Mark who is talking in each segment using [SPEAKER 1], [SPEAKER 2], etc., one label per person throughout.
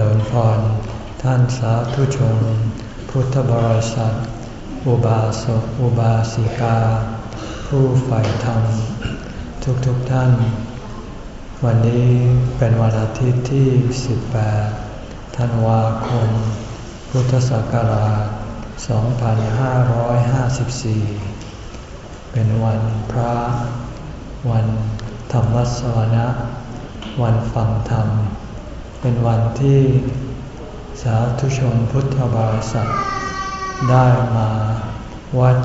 [SPEAKER 1] ริญพร ท่านสาธุชน พุทธบริษัท อุบาสกอุบาสิกา ผู้ใฝ่ธรรม ทุกๆทท่าน วันนี้เป็นวันอาทิตย์ที่ 18 ธันวาคม พุทธศักราช 2554 เป็นวันพระ วันธรรมสวนะ วันฟังธรรม เป็นวันที่สาธุชนพุทธบริษัท ได้มาวัด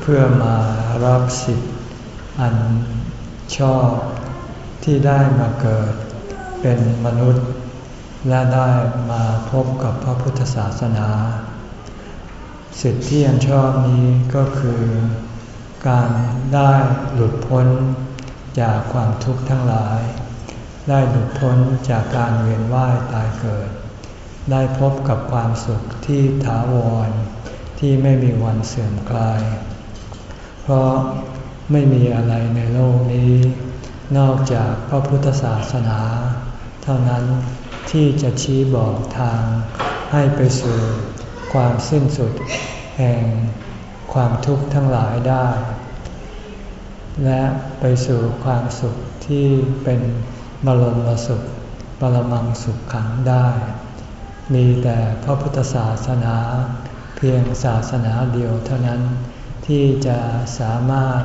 [SPEAKER 1] เพื่อมารับสิทธิ์อันชอบที่ได้มาเกิดเป็นมนุษย์ และได้มาพบกับพระพุทธศาสนา สิทธิที่อันชอบนี้ก็คือ การได้หลุดพ้นจากความทุกข์ทั้งหลาย ได้หลุดพ้นจากการเวียนว่ายตายเกิด ได้พบกับความสุขที่ถาวร ที่ไม่มีวันเสื่อมคลาย เพราะไม่มีอะไรในโลกนี้ นอกจากพระพุทธศาสนา เท่านั้นที่จะชี้บอกทางให้ไปสู่ความสิ้นสุดแห่งความทุกข์ทั้งหลายได้ และไปสู่ความสุขที่เป็น บรมสุข ปรมังสุขขังได้ มีแต่พระพุทธศาสนา เพียงศาสนาเดียวเท่านั้น ที่จะสามารถ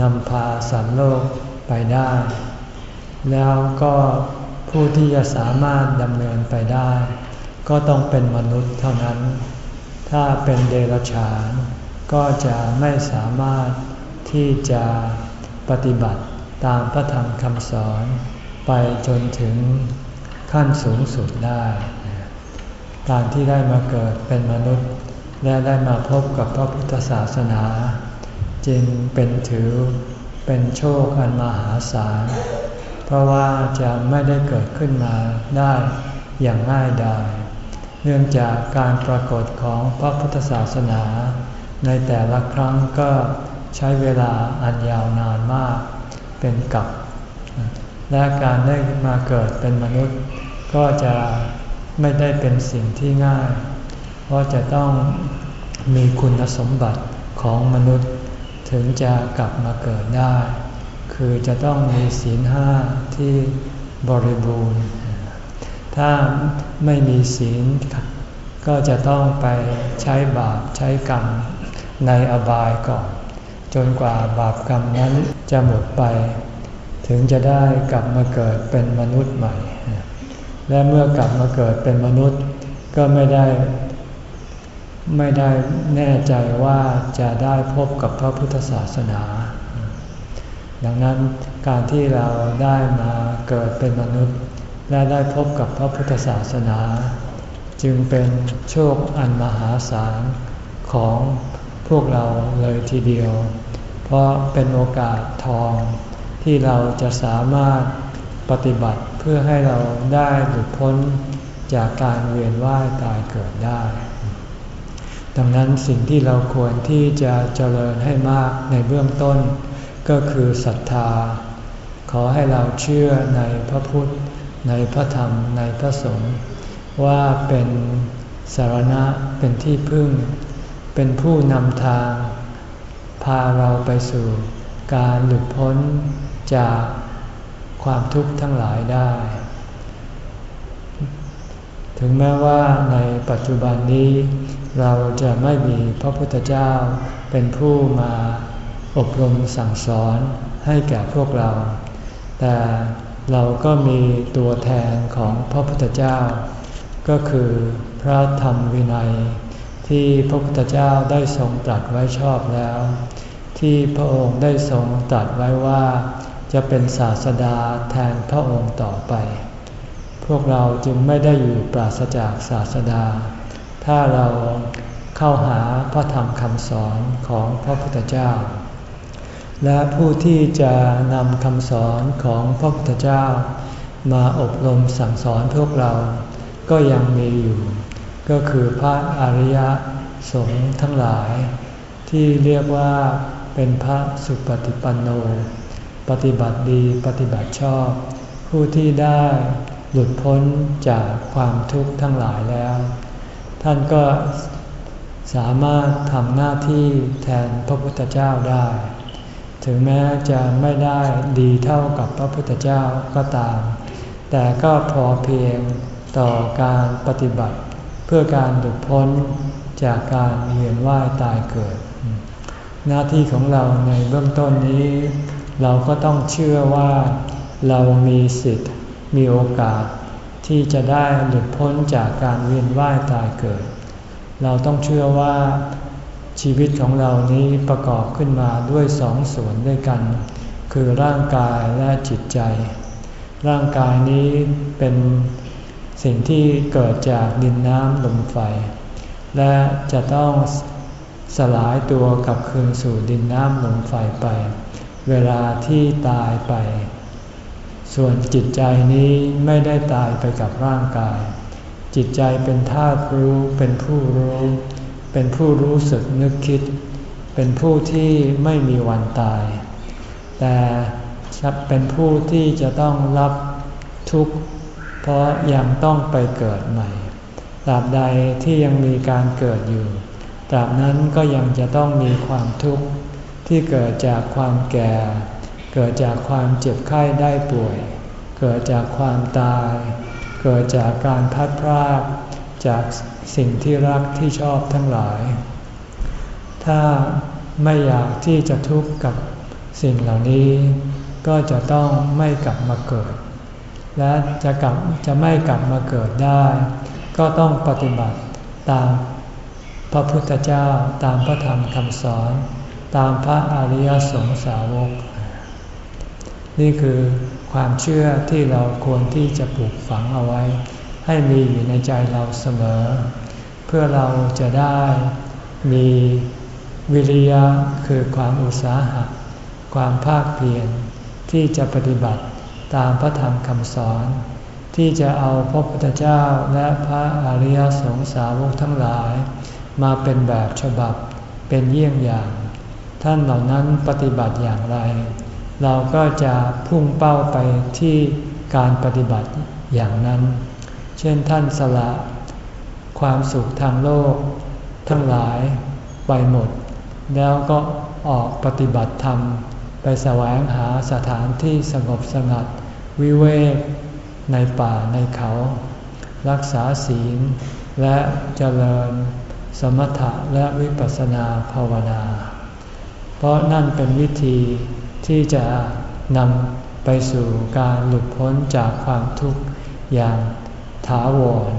[SPEAKER 1] นำพาสัตว์โลกไปได้ แล้วก็ผู้ที่จะสามารถดำเนินไปได้ ก็ต้องเป็นมนุษย์เท่านั้น ถ้าเป็นเดรัจฉาน ก็จะไม่สามารถที่จะปฏิบัติตามพระธรรมคำสอน ไปจนถึงขั้นสูงสุดได้ การที่ได้มาเกิดเป็นมนุษย์ และได้มาพบกับพระพุทธศาสนา จึงเป็นถือเป็นโชคอันมหาศาล เพราะว่าจะไม่ได้เกิดขึ้นมาได้อย่างง่ายดาย เนื่องจากการปรากฏของพระพุทธศาสนา ในแต่ละครั้งก็ใช้เวลาอันยาวนานมาก เป็นกับ และการได้มาเกิดเป็นมนุษย์ ก็จะไม่ได้เป็นสิ่งที่ง่าย เพราะจะต้องมีคุณสมบัติของมนุษย์ ถึงจะกลับมาเกิดได้ คือจะต้องมีศีลห้าที่บริบูรณ์ ถ้าไม่มีศีลก็จะต้องไปใช้บาปใช้กรรมในอบายก่อน จนกว่าบาปกรรมนั้นจะหมดไป ถึงจะได้กลับมาเกิดเป็นมนุษย์ใหม่ และเมื่อกลับมาเกิดเป็นมนุษย์ก็ไม่ได้ ไม่ได้แน่ใจว่าจะได้พบกับพระพุทธศาสนา ดังนั้นการที่เราได้มาเกิดเป็นมนุษย์ และได้พบกับพระพุทธศาสนา จึงเป็นโชคอันมหาศาลของพวกเราเลยทีเดียว เพราะเป็นโอกาสทอง ที่เราจะสามารถปฏิบัติเพื่อให้เราได้หลุดพ้นจากการเวียนว่ายตายเกิดได้ ดังนั้นสิ่งที่เราควรที่จะเจริญให้มากในเบื้องต้น ก็คือศรัทธา ขอให้เราเชื่อในพระพุทธ ในพระธรรม ในพระสงฆ์ว่าเป็นสารณะเป็นที่พึ่ง เป็นผู้นำทาง พาเราไปสู่การหลุดพ้น จากความทุกข์ทั้งหลายได้ ถึงแม้ว่าในปัจจุบันนี้เราจะไม่มีพระพุทธเจ้าเป็นผู้มาอบรมสั่งสอนให้แก่พวกเรา แต่เราก็มีตัวแทนของพระพุทธเจ้า ก็คือพระธรรมวินัย ที่พระพุทธเจ้าได้ทรงตรัสไว้ชอบแล้ว ที่พระองค์ได้ทรงตรัสไว้ว่า จะเป็นศาสดาแทนพระองค์ต่อไป พวกเราจึงไม่ได้อยู่ปราศจากศาสดา ถ้าเราเข้าหาพระธรรมคำสอนของพระพุทธเจ้า และผู้ที่จะนำคำสอนของพระพุทธเจ้า มาอบรมสั่งสอนพวกเรา ก็ยังมีอยู่ ก็คือพระอริยสงฆ์ทั้งหลาย ที่เรียกว่าเป็นพระสุปฏิปันโน ปฏิบัติดีปฏิบัติชอบ ผู้ที่ได้หลุดพ้นจากความทุกข์ทั้งหลายแล้ว ท่านก็สามารถทำหน้าที่แทนพระพุทธเจ้าได้ ถึงแม้จะไม่ได้ดีเท่ากับพระพุทธเจ้าก็ตาม แต่ก็พอเพียงต่อการปฏิบัติเพื่อการหลุดพ้นจากการเวียนว่ายตายเกิด หน้าที่ของเราในเบื้องต้นนี้ เราก็ต้องเชื่อว่าเรามีสิทธิ์มีโอกาส ที่จะได้หลุดพ้นจากการเวียนว่ายตายเกิด เราต้องเชื่อว่าชีวิตของเรานี้ประกอบขึ้นมาด้วยสองส่วนด้วยกัน คือร่างกายและจิตใจ ร่างกายนี้เป็นสิ่งที่เกิดจากดินน้ำลมไฟ และจะต้องสลายตัวกลับคืนสู่ดินน้ำลมไฟไป เวลาที่ตายไป ส่วนจิตใจนี้ไม่ได้ตายไปกับร่างกาย จิตใจเป็นธาตุรู้เป็นผู้รู้ เป็นผู้รู้สึกนึกคิด เป็นผู้ที่ไม่มีวันตาย แต่เป็นผู้ที่จะต้องรับทุกข์ เพราะยังต้องไปเกิดใหม่ ตราบใดที่ยังมีการเกิดอยู่ ตราบนั้นก็ยังจะต้องมีความทุกข์ ที่เกิดจากความแก่ เกิดจากความเจ็บไข้ได้ป่วย เกิดจากความตาย เกิดจากการพัดพรากจากสิ่งที่รักที่ชอบทั้งหลาย ถ้าไม่อยากที่จะทุกข์กับสิ่งเหล่านี้ ก็จะต้องไม่กลับมาเกิด และจะกลับจะไม่กลับมาเกิดได้ ก็ต้องปฏิบัติตามพระพุทธเจ้าตามพระธรรมคำสอน ตามพระอริยสงสาวก นี่คือความเชื่อที่เราควรที่จะปลูกฝังเอาไว้ ให้มีอยู่ในใจเราเสมอ เพื่อเราจะได้มีวิริยะคือความอุตสาหะ ความภาคเพียรที่จะปฏิบัติตามพระธรรมคำสอน ที่จะเอาพระพุทธเจ้าและพระอริยสงสาวกทั้งหลาย มาเป็นแบบฉบับเป็นเยี่ยงอย่าง ท่านเหล่านั้นปฏิบัติอย่างไร เราก็จะพุ่งเป้าไปที่การปฏิบัติอย่างนั้น เช่นท่านสละความสุขทางโลก ทั้งหลายไปหมด แล้วก็ออกปฏิบัติธรรม ไปแสวงหาสถานที่สงบสงัด วิเวกในป่าในเขา รักษาศีล และเจริญสมถะและวิปัสสนาภาวนา เพราะนั่นเป็นวิธีที่จะนำไปสู่การหลุดพ้นจากความทุกข์อย่างถาวร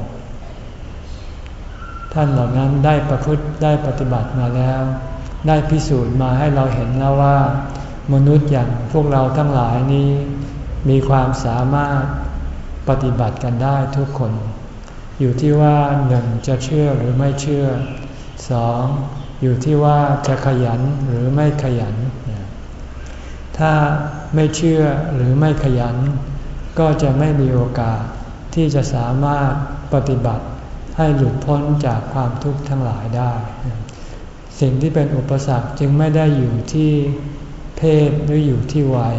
[SPEAKER 1] ท่านเหล่านั้นได้ประพฤติได้ปฏิบัติมาแล้ว ได้พิสูจน์มาให้เราเห็นแล้วว่า มนุษย์อย่างพวกเราทั้งหลายนี้ มีความสามารถปฏิบัติกันได้ทุกคน อยู่ที่ว่าหนึ่งจะเชื่อหรือไม่เชื่อสอง อยู่ที่ว่าจะขยันหรือไม่ขยัน ถ้าไม่เชื่อหรือไม่ขยัน ก็จะไม่มีโอกาสที่จะสามารถปฏิบัติให้หลุดพ้นจากความทุกข์ทั้งหลายได้ สิ่งที่เป็นอุปสรรคจึงไม่ได้อยู่ที่เพศหรืออยู่ที่วัย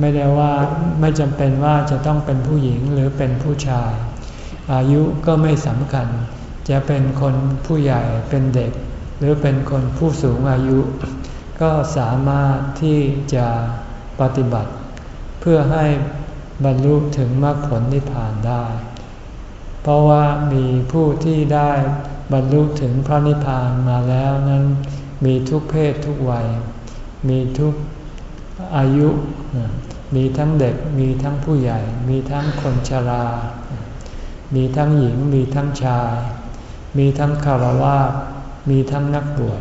[SPEAKER 1] ไม่ได้ว่าไม่จำเป็นว่าจะต้องเป็นผู้หญิงหรือเป็นผู้ชาย อายุก็ไม่สำคัญ จะเป็นคนผู้ใหญ่เป็นเด็ก หรือเป็นคนผู้สูงอายุ ก็สามารถที่จะปฏิบัติ เพื่อให้บรรลุถึงมรรคผลนิพพานได้ เพราะว่ามีผู้ที่ได้บรรลุถึงพระนิพพานมาแล้วนั้นมีทุกเพศทุกวัย มีทุกอายุ มีทั้งเด็กมีทั้งผู้ใหญ่ มีทั้งคนชรา มีทั้งหญิงมีทั้งชาย มีทั้งคารวะ มีทั้งนักบวช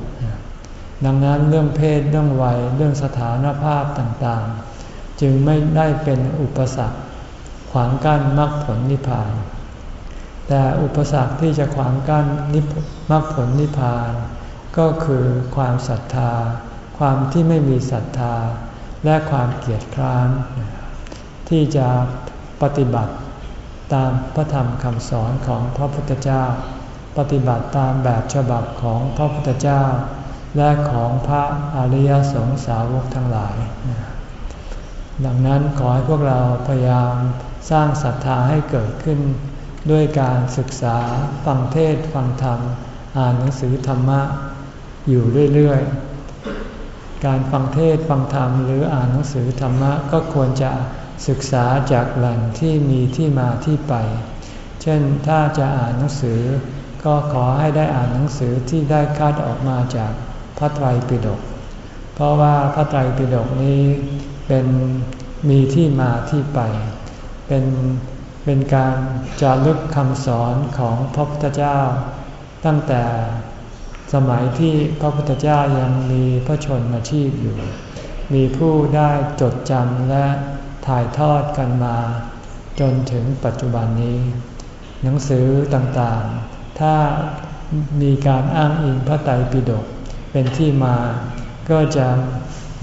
[SPEAKER 1] ดังนั้นเรื่องเพศเรื่องวัยเรื่องสถานภาพต่างๆ จึงไม่ได้เป็นอุปสรรค ขวางกั้นมรรคผลนิพพาน แต่อุปสรรคที่จะขวางกั้นมรรคผลนิพพาน ก็คือความศรัทธา ความที่ไม่มีศรัทธา และความเกียจคร้านที่จะปฏิบัติตามพระธรรมคำสอนของพระพุทธเจ้า ปฏิบัติตามแบบฉบับของพระพุทธเจ้า และของพระอริยสงสาวกทั้งหลาย ดังนั้นขอให้พวกเราพยายามสร้างศรัทธาให้เกิดขึ้น ด้วยการศึกษาฟังเทศฟังธรรม อ่านหนังสือธรรมะ อยู่เรื่อยๆ การฟังเทศฟังธรรมหรืออ่านหนังสือธรรมะก็ควรจะศึกษาจากแหล่งที่มีที่มาที่ไป เช่นถ้าจะอ่านหนังสือ ก็ขอให้ได้อ่านหนังสือที่ได้คัดออกมาจากพระไตรปิฎก เพราะว่าพระไตรปิฎกนี้เป็นมีที่มาที่ไป เป็นเป็นการจารึกคำสอนของพระพุทธเจ้า ตั้งแต่สมัยที่พระพุทธเจ้ายังมีพระชนมาชีพอยู่ มีผู้ได้จดจำและถ่ายทอดกันมา จนถึงปัจจุบันนี้ หนังสือต่างๆ ถ้ามีการอ้างอิงพระไตรปิฎกเป็นที่มาก็จะ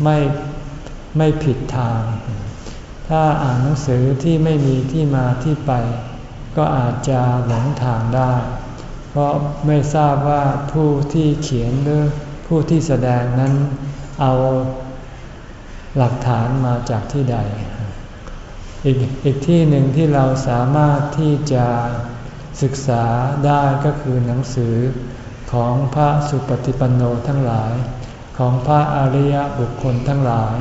[SPEAKER 1] ไม่ไม่ผิดทาง ถ้าอ่านหนังสือที่ไม่มีที่มาที่ไป ก็อาจจะหลงทางได้ เพราะไม่ทราบว่าผู้ที่เขียนหรือผู้ที่แสดงนั้นเอาหลักฐานมาจากที่ใด อีกอีกที่หนึ่งที่เราสามารถที่จะ ศึกษาได้ก็คือหนังสือของพระสุปฏิปันโนทั้งหลาย ของพระอริยบุคคลทั้งหลาย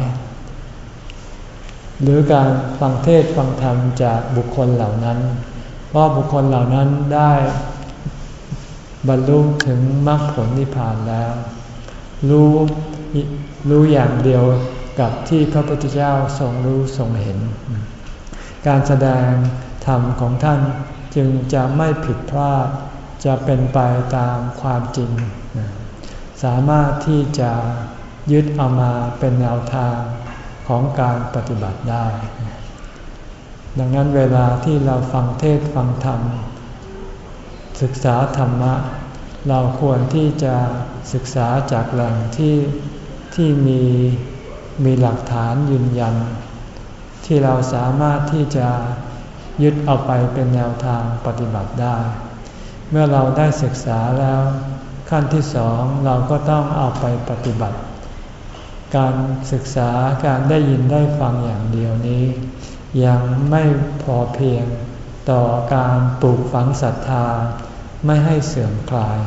[SPEAKER 1] หรือการฟังเทศฟังธรรมจากบุคคลเหล่านั้น เพราะบุคคลเหล่านั้นได้บรรลุถึงมรรคผลนิพพานแล้ว รู้รู้อย่างเดียวกับที่พระพุทธเจ้าทรงรู้ทรงเห็น การแสดงธรรมของท่าน จึงจะไม่ผิดพลาด จะเป็นไปตามความจริง สามารถที่จะยึดเอามาเป็นแนวทางของการปฏิบัติได้ ดังนั้นเวลาที่เราฟังเทศฟังธรรม ศึกษาธรรมะ เราควรที่จะศึกษาจากแหล่งที่ที่มีมีหลักฐานยืนยัน ที่เราสามารถที่จะ ยึดเอาไปเป็นแนวทางปฏิบัติได้ เมื่อเราได้ศึกษาแล้ว ขั้นที่สองเราก็ต้องเอาไปปฏิบัติ การศึกษาการได้ยินได้ฟังอย่างเดียวนี้ ยังไม่พอเพียงต่อการปลูกฝังศรัทธาไม่ให้เสื่อมคลาย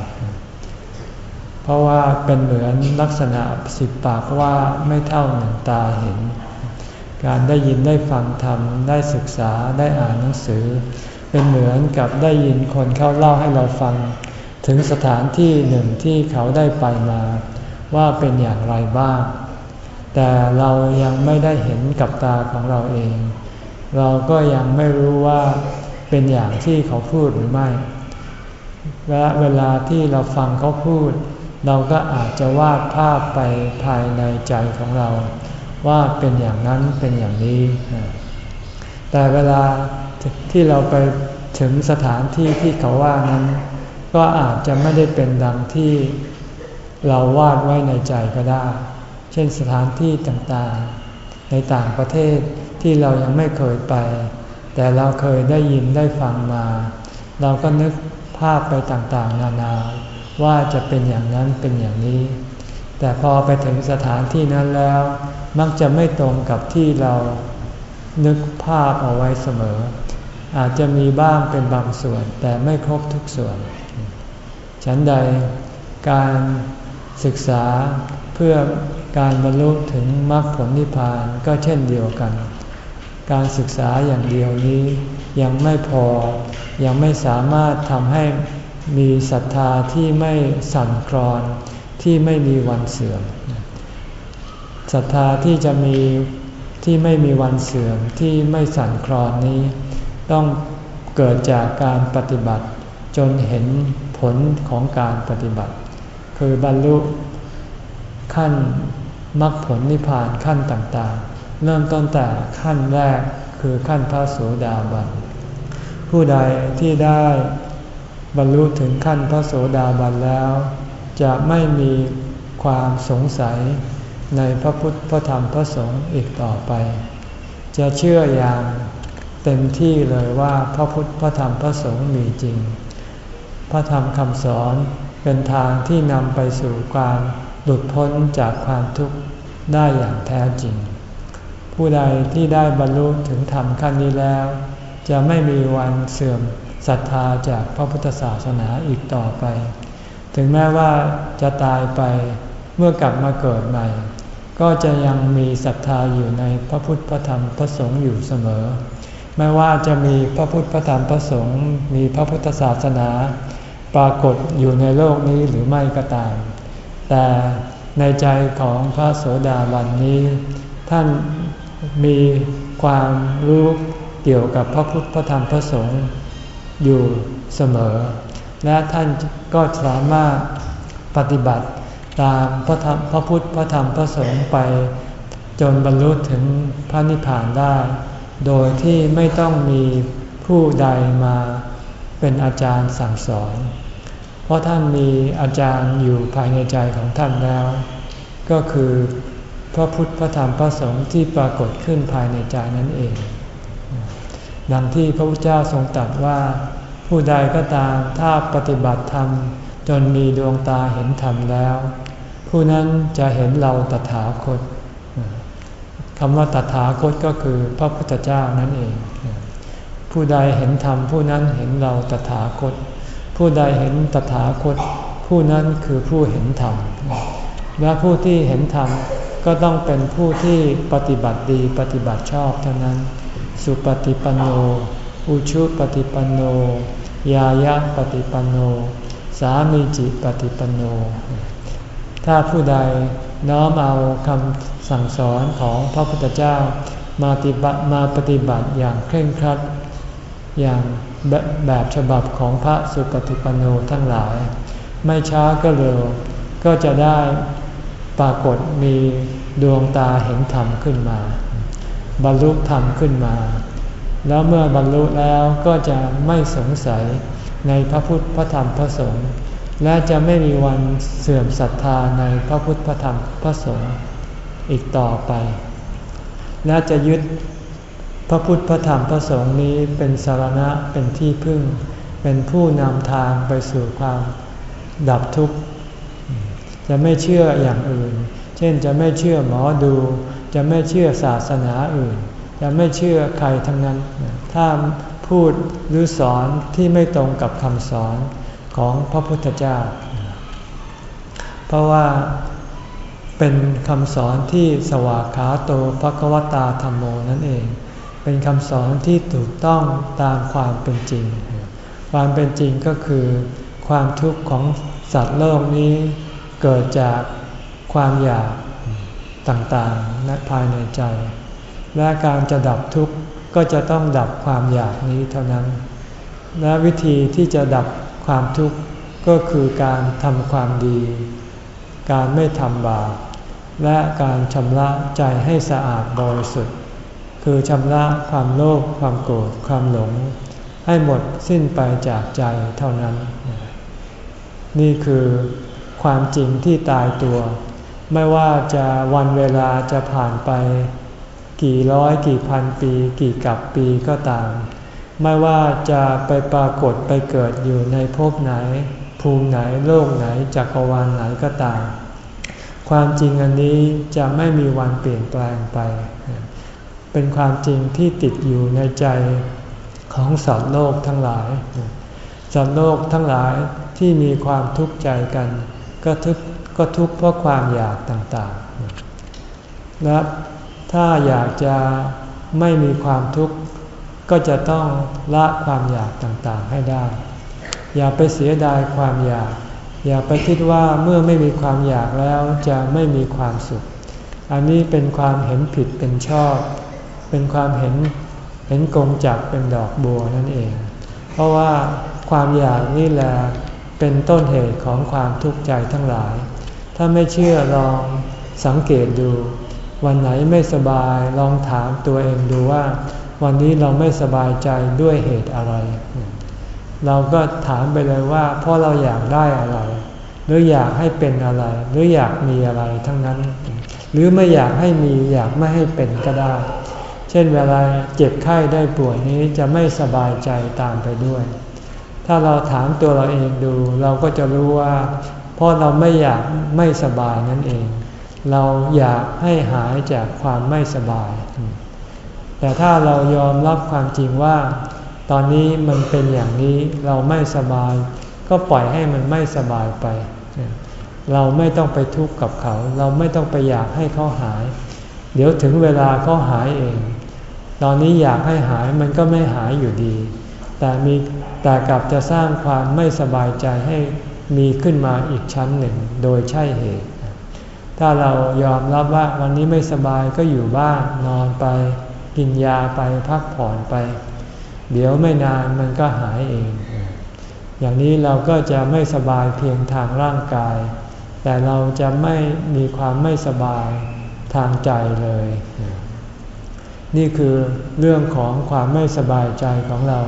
[SPEAKER 1] เพราะว่าเป็นเหมือนลักษณะสิบปากว่าไม่เท่าหนึ่งตาเห็น การได้ยินได้ฟังธรรม ได้ศึกษาได้อ่านหนังสือ เป็นเหมือนกับได้ยินคนเขาเล่าให้เราฟัง ถึงสถานที่หนึ่งที่เขาได้ไปมา ว่าเป็นอย่างไรบ้าง แต่เรายังไม่ได้เห็นกับตาของเราเอง เราก็ยังไม่รู้ว่าเป็นอย่างที่เขาพูดหรือไม่และเวลาที่เราฟังเขาพูด เราก็อาจจะวาดภาพไปภายในใจของเรา ว่าเป็นอย่างนั้นเป็นอย่างนี้ แต่เวลาที่เราไปถึงสถานที่ที่เขาว่านั้น ก็อาจจะไม่ได้เป็นดังที่เราวาดไว้ในใจก็ได้ เช่นสถานที่ต่างๆ ในต่างประเทศที่เรายังไม่เคยไป แต่เราเคยได้ยินได้ฟังมา เราก็นึกภาพไปต่างๆ นานาว่าจะเป็นอย่างนั้นเป็นอย่างนี้ แต่พอไปถึงสถานที่นั้นแล้ว มักจะไม่ตรงกับที่เรานึกภาพเอาไว้เสมอ อาจจะมีบ้างเป็นบางส่วน แต่ไม่ครบทุกส่วน ฉันใดการศึกษาเพื่อการบรรลุถึงมรรคผลนิพพานก็เช่นเดียวกัน การศึกษาอย่างเดียวนี้ยังไม่พอ ยังไม่สามารถทำให้มีศรัทธาที่ไม่สั่นคลอนที่ไม่มีวันเสื่อม ศรัทธาที่จะมีที่ไม่มีวันเสื่อมที่ไม่สั่นคลอนนี้ ต้องเกิดจากการปฏิบัติ จนเห็นผลของการปฏิบัติ คือบรรลุขั้นมรรคผลนิพพานขั้นต่างๆ เริ่มต้นแต่ขั้นแรกคือขั้นพระโสดาบัน ผู้ใดที่ได้บรรลุถึงขั้นพระโสดาบันแล้ว จะไม่มีความสงสัย ในพระพุทธพระธรรมพระสงฆ์อีกต่อไป จะเชื่ออย่างเต็มที่เลยว่าพระพุทธพระธรรมพระสงฆ์มีจริง พระธรรมคำสอนเป็นทางที่นำไปสู่การหลุดพ้นจากความทุกข์ได้อย่างแท้จริง ผู้ใดที่ได้บรรลุถึงธรรมขั้นนี้แล้ว จะไม่มีวันเสื่อมศรัทธาจากพระพุทธศาสนาอีกต่อไป ถึงแม้ว่าจะตายไปเมื่อกลับมาเกิดใหม่ ก็จะยังมีศรัทธาอยู่ในพระพุทธพระธรรมพระสงฆ์อยู่เสมอ ไม่ว่าจะมีพระพุทธพระธรรมพระสงฆ์มีพระพุทธศาสนา ปรากฏอยู่ในโลกนี้หรือไม่ก็ตาม แต่ในใจของพระโสดาบันนี้ ท่านมีความรู้เกี่ยวกับพระพุทธพระธรรมพระสงฆ์อยู่เสมอ และท่านก็สามารถปฏิบัติ ตามพระธรรมพระพุทธพระธรรมพระสงฆ์ไป จนบรรลุถึงพระนิพพานได้ โดยที่ไม่ต้องมีผู้ใดมาเป็นอาจารย์สั่งสอน เพราะท่านมีอาจารย์อยู่ภายในใจของท่านแล้ว ก็คือพระพุทธพระธรรมพระสงฆ์ที่ปรากฏขึ้นภายในใจนั่นเอง ดังที่พระพุทธเจ้าทรงตรัสว่า ผู้ใดก็ตามถ้าปฏิบัติธรรมจนมีดวงตาเห็นธรรมแล้ว ผู้นั้นจะเห็นเราตถาคตคำว่าตถาคตก็คือพระพุทธเจ้านั่นเอง ผู้ใดเห็นธรรมผู้นั้นเห็นเราตถาคต ผู้ใดเห็นตถาคต ผู้นั้นคือผู้เห็นธรรมและผู้ที่เห็นธรรมก็ต้องเป็นผู้ที่ปฏิบัติดีปฏิบัติชอบเท่านั้น สุปฏิปันโน อุชุปฏิปันโน ยายะปฏิปันโน สามีจิปฏิปันโน ถ้าผู้ใดน้อมเอาคำสั่งสอนของพระพุทธเจ้ามาปฏิบัติมาปฏิบัติอย่างเคร่งครัด อย่างแบบฉบับของพระสุปฏิปันโนทั้งหลาย ไม่ช้าก็เร็ว ก็จะได้ปรากฏมีดวงตาเห็นธรรมขึ้นมา บรรลุธรรมขึ้นมา แล้วเมื่อบรรลุแล้วก็จะไม่สงสัยในพระพุทธพระธรรมพระสงฆ์ และจะไม่มีวันเสื่อมศรัทธาในพระพุทธพระธรรมพระสงฆ์อีกต่อไป และจะยึดพระพุทธพระธรรมพระสงฆ์นี้เป็นสารณะเป็นที่พึ่ง เป็นผู้นำทางไปสู่ความดับทุกข์ จะไม่เชื่ออย่างอื่น เช่นจะไม่เชื่อหมอดู จะไม่เชื่อศาสนาอื่น จะไม่เชื่อใครทั้งนั้น ถ้าพูดหรือสอนที่ไม่ตรงกับคำสอน ของพระพุทธเจ้า เพราะว่าเป็นคำสอนที่สวากขาโตภควตาธรรมโมนั่นเอง เป็นคำสอนที่ถูกต้องตามความเป็นจริง ความเป็นจริงก็คือ ความทุกข์ของสัตว์โลกนี้เกิดจากความอยากต่างๆณภายในใจ และการจะดับทุกข์ก็จะต้องดับความอยากนี้เท่านั้น และวิธีที่จะดับ ความทุกข์ก็คือการทำความดี การไม่ทำบาป และการชำระใจให้สะอาดบริสุทธิ์ คือชำระความโลภ ความโกรธ ความหลง ให้หมดสิ้นไปจากใจเท่านั้น นี่คือความจริงที่ตายตัว ไม่ว่าจะวันเวลาจะผ่านไป กี่ร้อยกี่พันปี กี่กับปีก็ตาม ไม่ว่าจะไปปรากฏไปเกิดอยู่ในภพไหน ภูมิไหนโลกไหนจักรวาลไหนก็ตาม ความจริงอันนี้จะไม่มีวันเปลี่ยนแปลงไป เป็นความจริงที่ติดอยู่ในใจของสัตว์โลกทั้งหลาย สัตว์โลกทั้งหลายที่มีความทุกข์ใจกัน ก็ทุกก็ทุกข์เพราะความอยากต่างๆ และถ้าอยากจะไม่มีความทุกข์ ก็จะต้องละความอยากต่างๆให้ได้ อย่าไปเสียดายความอยาก อย่าไปคิดว่าเมื่อไม่มีความอยากแล้วจะไม่มีความสุข อันนี้เป็นความเห็นผิดเป็นชอบ เป็นความเห็นเห็นกงจักเป็นดอกบัวนั่นเอง เพราะว่าความอยากนี่แหละเป็นต้นเหตุของความทุกข์ใจทั้งหลาย ถ้าไม่เชื่อลองสังเกตดู วันไหนไม่สบายลองถามตัวเองดูว่า วันนี้เราไม่สบายใจด้วยเหตุอะไร เราก็ถามไปเลยว่าเพราะเราอยากได้อะไร หรืออยากให้เป็นอะไร หรืออยากมีอะไรทั้งนั้น หรือไม่อยากให้มีอยากไม่ให้เป็นก็ได้ เช่นเวลาเจ็บไข้ได้ป่วยนี้จะไม่สบายใจตามไปด้วย ถ้าเราถามตัวเราเองดู เราก็จะรู้ว่าเพราะเราไม่อยากไม่สบายนั่นเอง เราอยากให้หายจากความไม่สบาย แต่ถ้าเรายอมรับความจริงว่า ตอนนี้มันเป็นอย่างนี้เราไม่สบาย ก็ปล่อยให้มันไม่สบายไป เราไม่ต้องไปทุกข์กับเขา เราไม่ต้องไปอยากให้เขาหาย เดี๋ยวถึงเวลาเขาหายเอง ตอนนี้อยากให้หายมันก็ไม่หายอยู่ดี แต่มีแต่กลับจะสร้างความไม่สบายใจให้มีขึ้นมาอีกชั้นหนึ่งโดยใช่เหตุ ถ้าเรายอมรับว่าวันนี้ไม่สบายก็อยู่บ้านนอนไป กินยาไปพักผ่อนไป เดี๋ยวไม่นานมันก็หายเอง อย่างนี้เราก็จะไม่สบายเพียงทางร่างกาย แต่เราจะไม่มีความไม่สบายทางใจเลย นี่คือเรื่องของความไม่สบายใจของเรา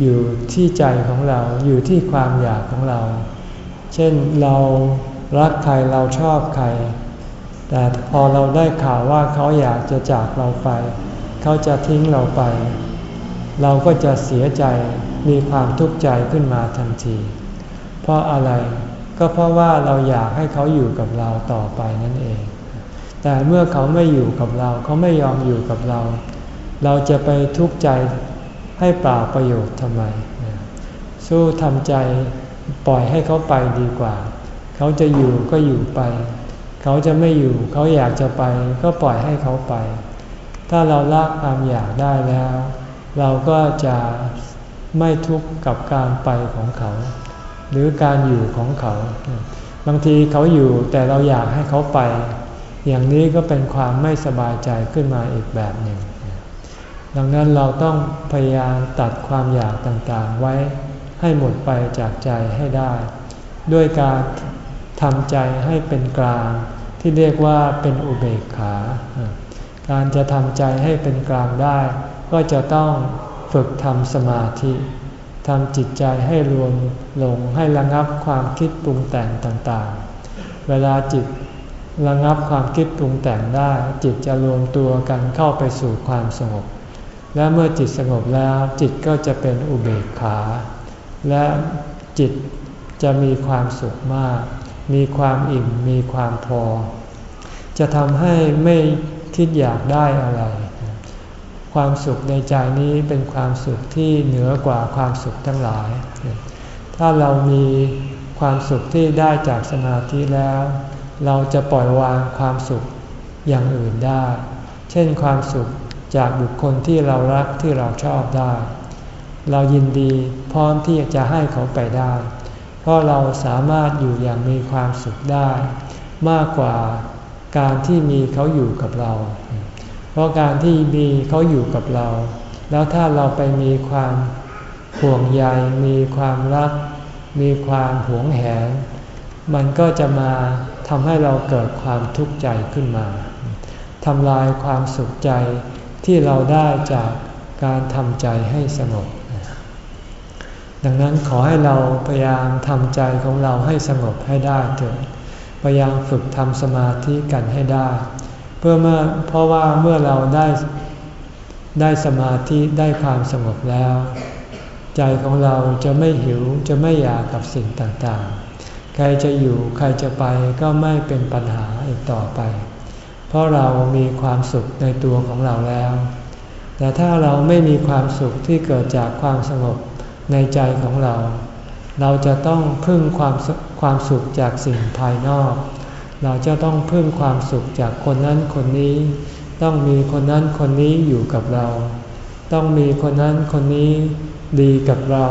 [SPEAKER 1] อยู่ที่ใจของเราอยู่ที่ความอยากของเรา เช่นเรารักใครเราชอบใคร แต่พอเราได้ข่าวว่าเขาอยากจะจากเราไป เขาจะทิ้งเราไป เราก็จะเสียใจมีความทุกข์ใจขึ้นมาทันที เพราะอะไรก็เพราะว่าเราอยากให้เขาอยู่กับเราต่อไปนั่นเอง แต่เมื่อเขาไม่อยู่กับเรา เขาไม่ยอมอยู่กับเรา เราจะไปทุกข์ใจให้เปล่าประโยชน์ทำไม สู้ทำใจปล่อยให้เขาไปดีกว่า เขาจะอยู่ก็อยู่ไป เขาจะไม่อยู่ เขาอยากจะไป ก็ปล่อยให้เขาไป ถ้าเราละความอยากได้แล้ว เราก็จะไม่ทุกข์กับการไปของเขา หรือการอยู่ของเขา บางทีเขาอยู่แต่เราอยากให้เขาไป อย่างนี้ก็เป็นความไม่สบายใจขึ้นมาอีกแบบหนึ่ง ดังนั้นเราต้องพยายามตัดความอยากต่างๆไว้ให้หมดไปจากใจให้ได้ ด้วยการทำใจให้เป็นกลางที่เรียกว่าเป็นอุเบกขา การจะทำใจให้เป็นกลางได้ ก็จะต้องฝึกทำสมาธิทำจิตใจให้รวมลงให้ระงับความคิดปรุงแต่งต่างๆ เวลาจิตระงับความคิดปรุงแต่งได้ จิตจะรวมตัวกันเข้าไปสู่ความสงบ และเมื่อจิตสงบแล้วจิตก็จะเป็นอุเบกขา และจิตจะมีความสุขมาก มีความอิ่มมีความพอ จะทำให้ไม่ คิดอยากได้อะไร ความสุขในใจนี้เป็นความสุขที่เหนือกว่าความสุขทั้งหลาย ถ้าเรามีความสุขที่ได้จากสมาธิแล้ว เราจะปล่อยวางความสุขอย่างอื่นได้ เช่นความสุขจากบุคคลที่เรารักที่เราชอบได้ เรายินดีพร้อมที่จะให้เขาไปได้ เพราะเราสามารถอยู่อย่างมีความสุขได้ มากกว่า การที่มีเขาอยู่กับเรา เพราะการที่มีเขาอยู่กับเรา แล้วถ้าเราไปมีความห่วงใยมีความรัก มีความหวงแหน มันก็จะมาทำให้เราเกิดความทุกข์ใจขึ้นมาทำลายความสุขใจที่เราได้จากการทำใจให้สงบ ดังนั้นขอให้เราพยายามทำใจของเราให้สงบให้ได้เถิด พยายามฝึกทำสมาธิกันให้ได้ เพื่อเมื่อเพราะว่าเมื่อเราได้ได้สมาธิได้ความสงบแล้ว ใจของเราจะไม่หิวจะไม่อยากกับสิ่งต่างๆ ใครจะอยู่ใครจะไปก็ไม่เป็นปัญหาอีกต่อไป เพราะเรามีความสุขในตัวของเราแล้ว แต่ถ้าเราไม่มีความสุขที่เกิดจากความสงบในใจของเรา เราจะต้องพึ่งความความสุขจากสิ่งภายนอก เราจะต้องพึ่งความสุขจากคนนั้นคนนี้ ต้องมีคนนั้นคนนี้อยู่กับเรา ต้องมีคนนั้นคนนี้ดีกับเรา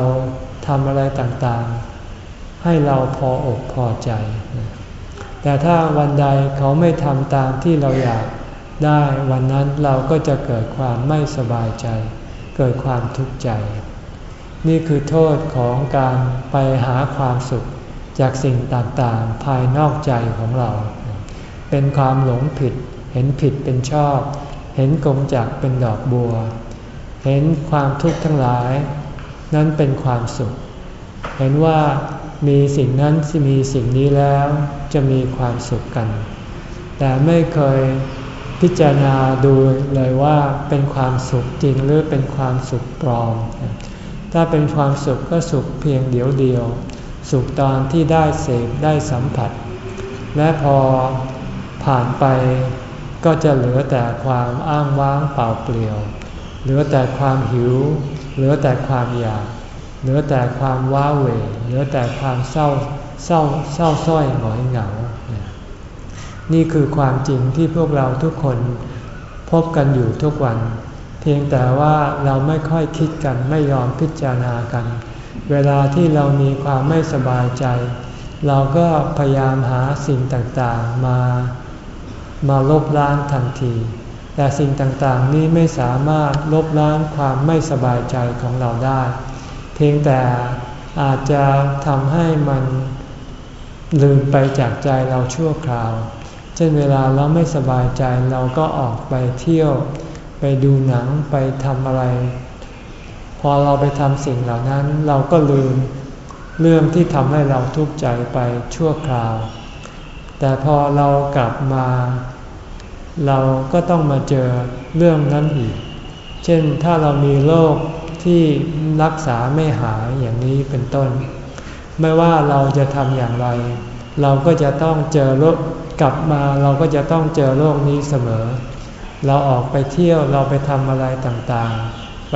[SPEAKER 1] ทำอะไรต่างๆ ให้เราพออกพอใจ แต่ถ้าวันใดเขาไม่ทำตามที่เราอยากได้วันนั้นเราก็จะเกิดความไม่สบายใจ เกิดความทุกข์ใจ นี่คือโทษของการไปหาความสุขจากสิ่งต่างๆ ภายนอกใจของเรา เป็นความหลงผิด เห็นผิดเป็นชอบ เห็นกงจักเป็นดอกบัว เห็นความทุกข์ทั้งหลาย นั้นเป็นความสุข เห็นว่ามีสิ่งนั้นมีสิ่งนี้แล้วจะมีความสุขกัน แต่ไม่เคยพิจารณาดูเลยว่าเป็นความสุขจริงหรือเป็นความสุขปลอม ถ้าเป็นความสุขก็สุขเพียงเดียวเดียว สุขตอนที่ได้เสพได้สัมผัส และพอผ่านไปก็จะเหลือแต่ความอ้างว้างเปล่าเปลี่ยว เหลือแต่ความหิว เหลือแต่ความอยาก เหลือแต่ความว้าเหวเหลือแต่ความเศร้าเศร้าเศร้าส้อยหงอยเหงา นี่คือความจริงที่พวกเราทุกคนพบกันอยู่ทุกวัน เพียงแต่ว่าเราไม่ค่อยคิดกันไม่ยอมพิจารณากัน เวลาที่เรามีความไม่สบายใจ เราก็พยายามหาสิ่งต่างๆมามาลบล้างทันที แต่สิ่งต่างๆนี้ไม่สามารถลบล้างความไม่สบายใจของเราได้ เพียงแต่อาจจะทำให้มันลืมไปจากใจเราชั่วคราว เช่นเวลาเราไม่สบายใจเราก็ออกไปเที่ยว ไปดูหนังไปทำอะไร พอเราไปทำสิ่งเหล่านั้น เราก็ลืมเรื่องที่ทำให้เราทุกข์ใจไปชั่วคราว แต่พอเรากลับมา เราก็ต้องมาเจอเรื่องนั้นอีก เช่นถ้าเรามีโรคที่รักษาไม่หายอย่างนี้เป็นต้น ไม่ว่าเราจะทำอย่างไร เราก็จะต้องเจอโรคกลับมาเราก็จะต้องเจอโรคนี้เสมอ เราออกไปเที่ยวเราไปทำอะไรต่างๆ ไป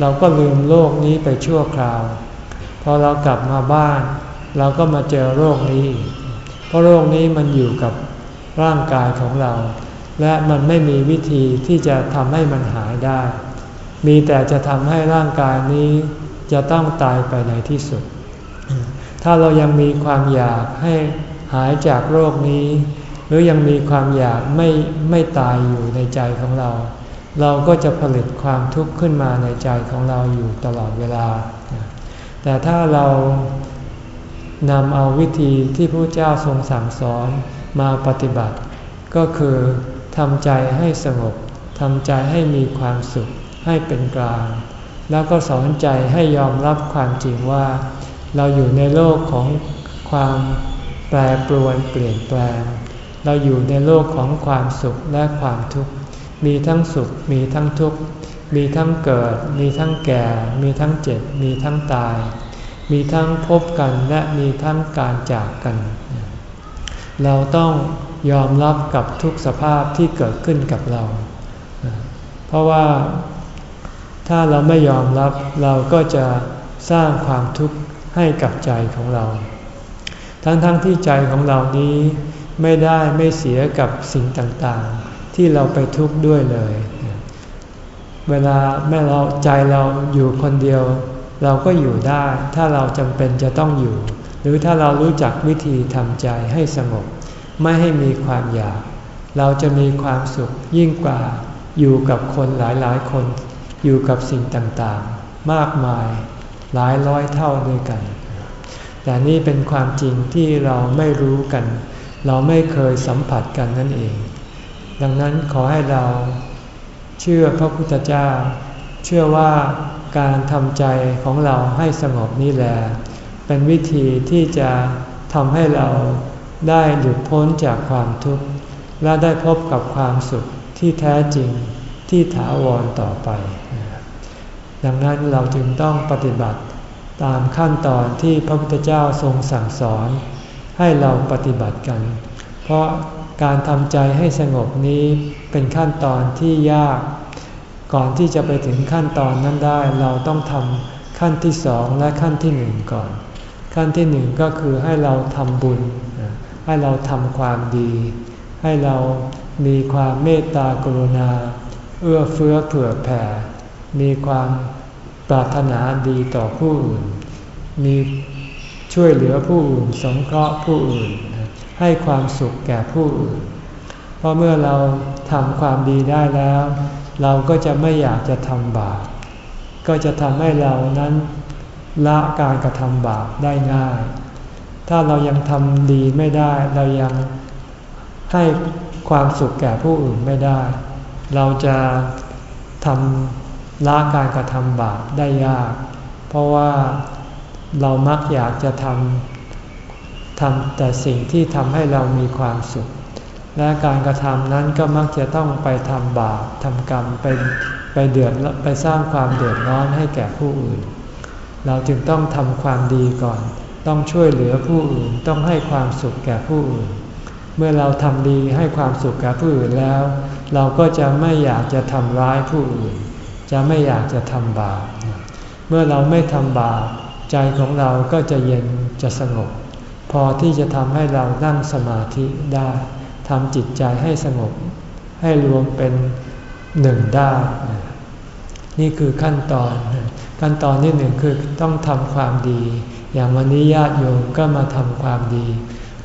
[SPEAKER 1] เราก็ลืมโรคนี้ไปชั่วคราว พอเรากลับมาบ้าน เราก็มาเจอโรคนี้ เพราะโรคนี้มันอยู่กับร่างกายของเรา และมันไม่มีวิธีที่จะทำให้มันหายได้ มีแต่จะทำให้ร่างกายนี้จะต้องตายไปในที่สุด ถ้าเรายังมีความอยากให้หายจากโรคนี้ หรือยังมีความอยากไม่ไม่ตายอยู่ในใจของเรา เราก็จะผลิตความทุกข์ขึ้นมาในใจของเราอยู่ตลอดเวลา แต่ถ้าเรานำเอาวิธีที่พระเจ้าทรงสั่งสอนมาปฏิบัติ ก็คือทำใจให้สงบทำใจให้มีความสุขให้เป็นกลาง แล้วก็สอนใจให้ยอมรับความจริงว่า เราอยู่ในโลกของความแปรปรวนเปลี่ยนแปลง เราอยู่ในโลกของความสุขและความทุกข์ มีทั้งสุขมีทั้งทุกข์ มีทั้งเกิด มีทั้งแก่ มีทั้งเจ็บ มีทั้งตาย มีทั้งพบกันและมีทั้งการจากกัน เราต้องยอมรับกับทุกสภาพที่เกิดขึ้นกับเรา เพราะว่าถ้าเราไม่ยอมรับเราก็จะสร้างความทุกข์ให้กับใจของเรา ทั้งๆทที่ใจของเรานี้ ไม่ได้ไม่เสียกับสิ่งต่างๆ ที่เราไปทุกข์ด้วยเลย เวลาแม่เราใจเราอยู่คนเดียว เราก็อยู่ได้ ถ้าเราจำเป็นจะต้องอยู่ หรือถ้าเรารู้จักวิธีทำใจให้สงบ ไม่ให้มีความอยาก เราจะมีความสุขยิ่งกว่าอยู่กับคนหลายๆ คน อยู่กับสิ่งต่างๆ มากมายหลายร้อยเท่าด้วยกัน แต่นี่เป็นความจริงที่เราไม่รู้กัน เราไม่เคยสัมผัสกันนั่นเอง ดังนั้นขอให้เราเชื่อพระพุทธเจ้า เชื่อว่าการทำใจของเราให้สงบนี่แหละเป็นวิธีที่จะทำให้เราได้หลุดพ้นจากความทุกข์ และได้พบกับความสุขที่แท้จริงที่ถาวรต่อไป ดังนั้นเราจึงต้องปฏิบัติตามขั้นตอนที่พระพุทธเจ้าทรงสั่งสอน ให้เราปฏิบัติกัน เพราะการทำใจให้สงบนี้เป็นขั้นตอนที่ยาก ก่อนที่จะไปถึงขั้นตอนนั้นได้ เราต้องทำขั้นที่สองและขั้นที่หนึ่งก่อน ขั้นที่หนึ่งก็คือให้เราทำบุญ ให้เราทำความดี ให้เรามีความเมตตากรุณา เอื้อเฟื้อเผื่อแผ่ มีความปรารถนาดีต่อผู้อื่น มี ช่วยเหลือผู้อื่นสงเคราะห์ผู้อื่น ให้ความสุขแก่ผู้อื่น เพราะเมื่อเราทำความดีได้แล้ว เราก็จะไม่อยากจะทำบาปก็จะทำให้เรานั้นละการกระทำบาปได้ง่าย ถ้าเรายังทำดีไม่ได้ เรายังให้ความสุขแก่ผู้อื่นไม่ได้ เราจะทำละการกระทำบาปได้ยาก เพราะว่า เรามักอยากจะทำทำแต่สิ่งที่ทำให้เรามีความสุข และการกระทำนั้นก็มักจะต้องไปทำบาปทำกรรมไปไปเดือดไปสร้างความเดือดร้อนให้แก่ผู้อื่น เราจึงต้องทำความดีก่อน ต้องช่วยเหลือผู้อื่นต้องให้ความสุขแก่ผู้อื่น เมื่อเราทำดีให้ความสุขแก่ผู้อื่นแล้ว เราก็จะไม่อยากจะทำร้ายผู้อื่น จะไม่อยากจะทำบาปเมื่อเราไม่ทำบาป ใจของเราก็จะเย็นจะสงบ พอที่จะทำให้เรานั่งสมาธิได้ทำจิตใจให้สงบ ให้รวมเป็นหนึ่งได้ นี่คือขั้นตอน ขั้นตอนที่หนึ่งคือต้องทำความดี อย่างวันนี้ญาติโยมก็มาทำความดี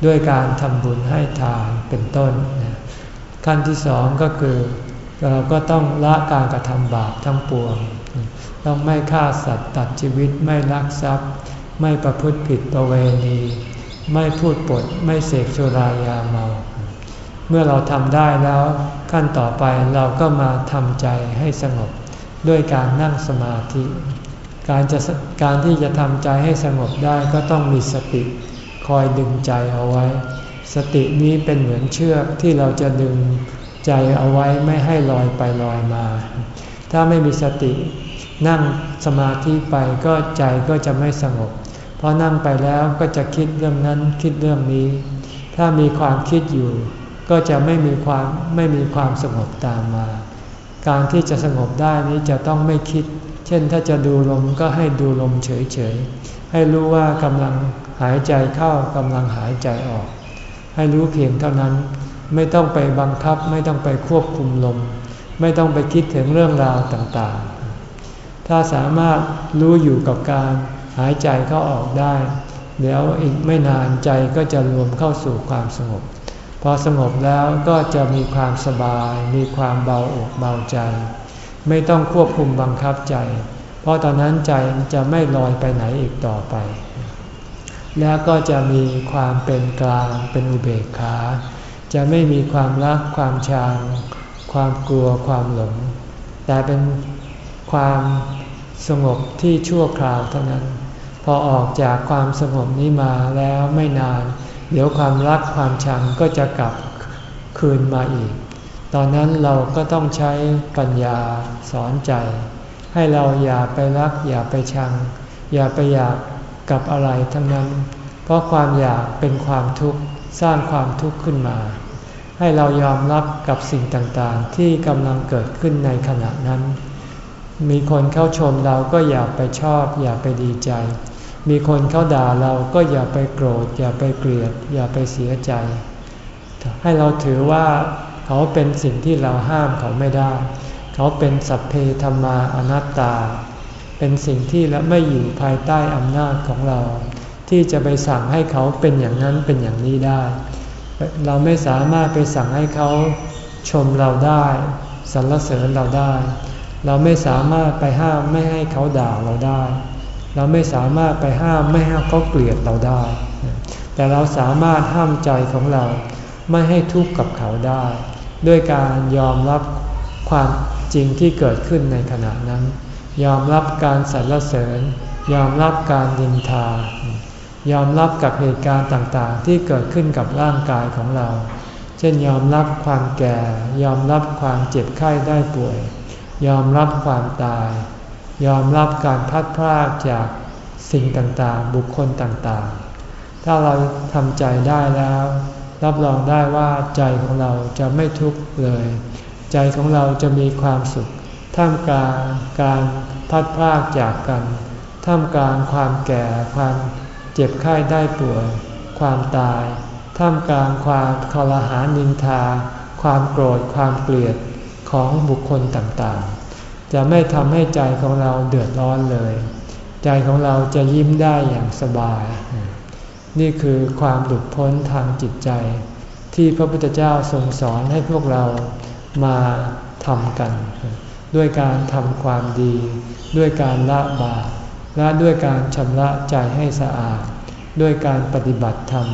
[SPEAKER 1] ด้วยการทำบุญให้ทานเป็นต้น ขั้นที่สองก็คือเราก็ต้องละการกระทำบาปทั้งปวง ต้องไม่ฆ่าสัตว์ตัดชีวิตไม่ลักทรัพย์ ไม่ประพฤติผิดประเวณี ไม่พูดปดไม่เสพสุรายาเมา เมื่อเราทำได้แล้ว ขั้นต่อไปเราก็มาทำใจให้สงบด้วยการนั่งสมาธิ การจะการที่จะทำใจให้สงบได้ก็ต้องมีสติ คอยดึงใจเอาไว้ สตินี้เป็นเหมือนเชือกที่เราจะดึงใจเอาไว้ไม่ให้ลอยไปลอยมา ถ้าไม่มีสติ นั่งสมาธิไปก็ใจก็จะไม่สงบ เพราะนั่งไปแล้วก็จะคิดเรื่องนั้นคิดเรื่องนี้ ถ้ามีความคิดอยู่ ก็จะไม่มีความไม่มีความสงบตามมา การที่จะสงบได้นี้จะต้องไม่คิด เช่นถ้าจะดูลมก็ให้ดูลมเฉยๆ ให้รู้ว่ากำลังหายใจเข้ากำลังหายใจออก ให้รู้เพียงเท่านั้น ไม่ต้องไปบังคับ ไม่ต้องไปควบคุมลม ไม่ต้องไปคิดถึงเรื่องราวต่างๆ ถ้าสามารถรู้อยู่กับการหายใจเข้าออกได้ เดี๋ยวอีกไม่นานใจก็จะรวมเข้าสู่ความสงบ พอสงบแล้วก็จะมีความสบาย มีความเบาอกเบาใจ ไม่ต้องควบคุมบังคับใจ เพราะตอนนั้นใจจะไม่ลอยไปไหนอีกต่อไป แล้วก็จะมีความเป็นกลางเป็นอุเบกขา จะไม่มีความรักความชังความกลัวความหลง แต่เป็น ความสงบที่ชั่วคราวเท่านั้น พอออกจากความสงบนี้มาแล้วไม่นาน เดี๋ยวความรักความชังก็จะกลับคืนมาอีก ตอนนั้นเราก็ต้องใช้ปัญญาสอนใจ ให้เราอย่าไปรักอย่าไปชัง อย่าไปอยากกับอะไรทั้งนั้น เพราะความอยากเป็นความทุกข์สร้างความทุกข์ขึ้นมา ให้เรายอมรับกับสิ่งต่างๆ ที่กำลังเกิดขึ้นในขณะนั้น มีคนเข้าชมเราก็อย่าไปชอบ อย่าไปดีใจ มีคนเข้าด่าเราก็อย่าไปโกรธ อย่าไปเกลียด อย่าไปเสียใจ ให้เราถือว่าเขาเป็นสิ่งที่เราห้ามเขาไม่ได้ เขาเป็นสัพเพธรรมาอนัตตา เป็นสิ่งที่และไม่อยู่ภายใต้อำนาจของเรา ที่จะไปสั่งให้เขาเป็นอย่างนั้นเป็นอย่างนี้ได้ เราไม่สามารถไปสั่งให้เขาชมเราได้สรรเสริญเราได้ เราไม่สามารถไปห้ามไม่ให้เขาด่าเราได้ เราไม่สามารถไปห้ามไม่ให้เขาเกลียดเราได้ แต่เราสามารถห้ามใจของเราไม่ให้ทุกข์กับเขาได้ ด้วยการยอมรับความจริงที่เกิดขึ้นในขณะนั้น ยอมรับการสรรเสริญ ยอมรับการดินทา ยอมรับกับเหตุการณ์ต่างๆ ที่เกิดขึ้นกับร่างกายของเรา เช่นยอมรับความแก่ ยอมรับความเจ็บไข้ได้ป่วย ยอมรับความตาย ยอมรับการพัดพรากจากสิ่งต่างๆ บุคคลต่างๆ ถ้าเราทำใจได้แล้ว รับรองได้ว่าใจของเราจะไม่ทุกข์เลย ใจของเราจะมีความสุข ท่ามกลางการพัดพากจากกัน ท่ามกลางความแก่ความเจ็บไข้ได้ป่วย ความตาย ท่ามกลางความคลหานินทา ความโกรธความเกลียด ของบุคคลต่างๆ จะไม่ทำให้ใจของเราเดือดร้อนเลย ใจของเราจะยิ้มได้อย่างสบาย นี่คือความหลุดพ้นทางจิตใจ ที่พระพุทธเจ้าทรงสอนให้พวกเรามาทำกัน ด้วยการทำความดี ด้วยการละบาปและด้วยการชำระใจให้สะอาด ด้วยการปฏิบัติธรรม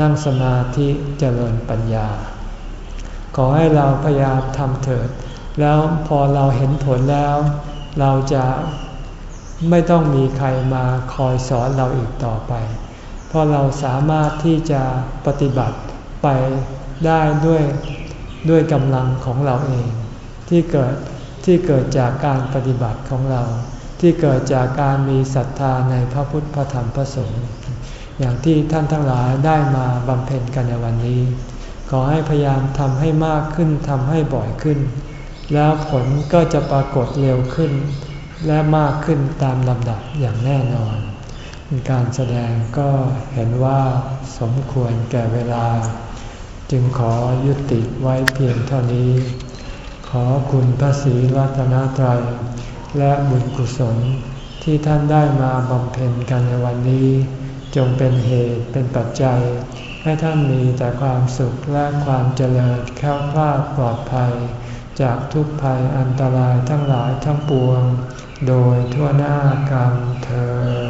[SPEAKER 1] นั่งสมาธิเจริญปัญญา ขอให้เราพยายามทำเถิด แล้วพอเราเห็นผลแล้ว เราจะไม่ต้องมีใครมาคอยสอนเราอีกต่อไป เพราะเราสามารถที่จะปฏิบัติไปได้ด้วยด้วยกำลังของเราเอง ที่เกิดที่เกิดจากการปฏิบัติของเรา ที่เกิดจากการมีศรัทธาในพระพุทธพระธรรมพระสงฆ์อย่างที่ท่านทั้งหลายได้มาบำเพ็ญกันในวันนี้ ขอให้พยายามทำให้มากขึ้นทำให้บ่อยขึ้น แล้วผลก็จะปรากฏเร็วขึ้น และมากขึ้นตามลำดับอย่างแน่นอน การแสดงก็เห็นว่าสมควรแก่เวลา จึงขอยุติไว้เพียงเท่านี้ ขอคุณพระศรีรัตนตรัย และบุญกุศลที่ท่านได้มาบำเพ็ญกันในวันนี้ จงเป็นเหตุเป็นปัจจัย ให้ท่านมีแต่ความสุขและความเจริญแค้วคลาดปลอดภัย จากทุกภัยอันตรายทั้งหลายทั้งปวง โดยทั่วหน้ากันเธอ